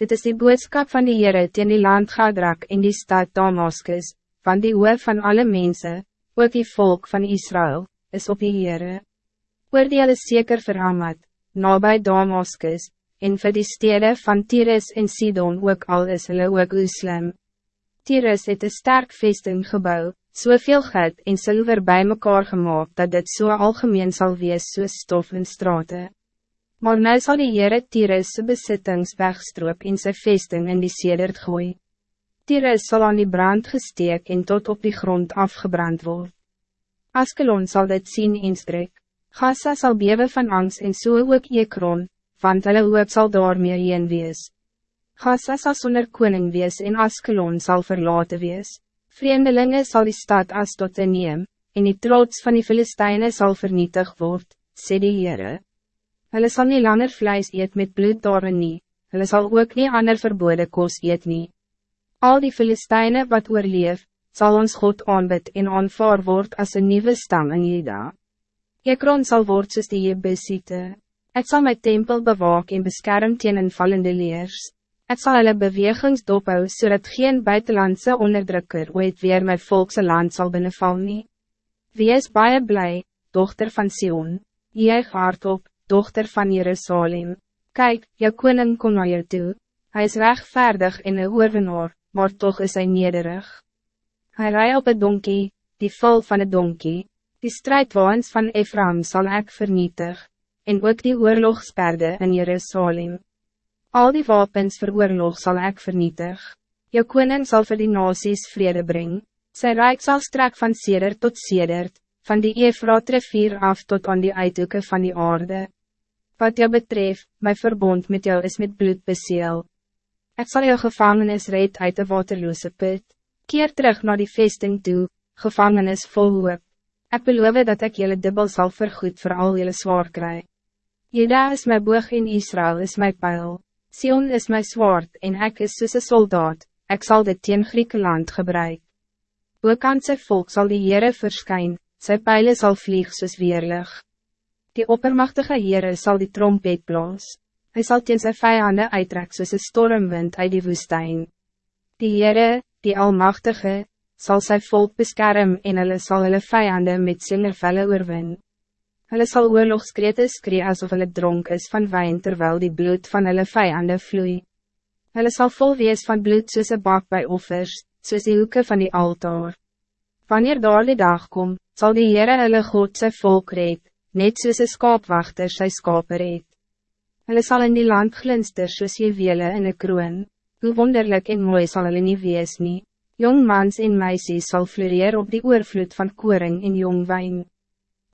Dit is die boodschap van die Heere teen die land Gadrak in die stad Damascus, van die hoof van alle mensen, ook die volk van Israël, is op die Heere. Oordeel is zeker vir Hamad, nabij Damascus, en vir die stede van Tyrus en Sidon ook al is hulle ook Uslam. Tyrus het een sterk vesting gebouw, soveel geld en zilver bij mekaar gemaakt dat dit so algemeen zal wees soos stof en straten. Maar nou zal die Heere Tyrus besittings wegstroop en sy vesting in die sedert gooi. Tyrus zal aan die brand gesteek en tot op die grond afgebrand worden. Askelon zal dit zien instrek. Gaza zal bewe van angst en so ook Ekron, want hulle hoop sal daarmee heen wees. Gaza sal sonder koning wees en Askelon zal verlaten wees. Vreemdelingen zal die stad as tot neem, en die trots van die Filisteine zal vernietig word, sê die Heere. Hulle sal nie langer vlees eet met bloed daarin nie, hulle sal ook nie ander verbode kos eet nie. Al die Filisteine wat oorleef, zal ons God aanbid en aanvaar word as een nieuwe stam in Juda. Ekron zal word soos die Jebusite. Ek sal my tempel bewaak en beskerm teen invallende leers. Ek sal hulle bewegings dophou, zodat geen buitenlandse onderdrukker ooit weer my volkse land zal binnenval nie. Wees baie blij, dochter van Sion. Juig hardop, dochter van Jerusalem. Kijk, jou koning kom naar jou toe. Hij is rechtvaardig in een oorwinnaar, maar toch is hij nederig. Hij rijdt op het donkie, die vol van het donkie. Die strijdwaans van Ephraim zal ik vernietig, en ook die oorlogsperde in Jerusalem. Al die wapens voor oorlog zal ik vernietig. Jou koning zal voor die nasies vrede brengen. Zijn rijk zal strek van seder tot sedert, van die Efraat rivier af tot aan die uithoeken van die aarde. Wat jou betreft, mijn verbond met jou is met bloed beseel. Ik zal jou gevangenis red uit de waterloze put. Keer terug naar die vesting toe, gevangenis vol hoop. Ik beloof dat ik jullie dubbel zal vergoed voor al jullie zwaar krijg. Jeda is mijn boog en Israël is mijn pijl. Sion is mijn zwaard en ik is soos een soldaat, ik zal dit teen Griekenland gebruik. Ook aan sy volk zal die Heere verskyn, sy pijlen zal vlieg soos weerlig. Die oppermachtige Heere zal die trompet blaas. Hij zal teen sy vijanden uittrek soos een stormwind uit die woestijn. Die Heere, die Almachtige, zal sy volk beskerm en hulle sal hulle vijanden met singervelle oorwin. Hulle sal oorlogskrete skree asof hulle dronk is van wijn terwijl die bloed van hulle vijanden vloei. Hulle sal vol wees van bloed soos een bak by offers, soos die hoeken van die altaar. Wanneer daar die dag kom, zal die Heere hulle God sy volk red, net soos een skaapwachter sy skape red. Hulle sal in die land glinster soos jy wele in een kroon, hoe wonderlijk en mooi zal hulle nie wees nie. Jong mans en meisjes zal floreren op die oorvloed van koring en jong wijn.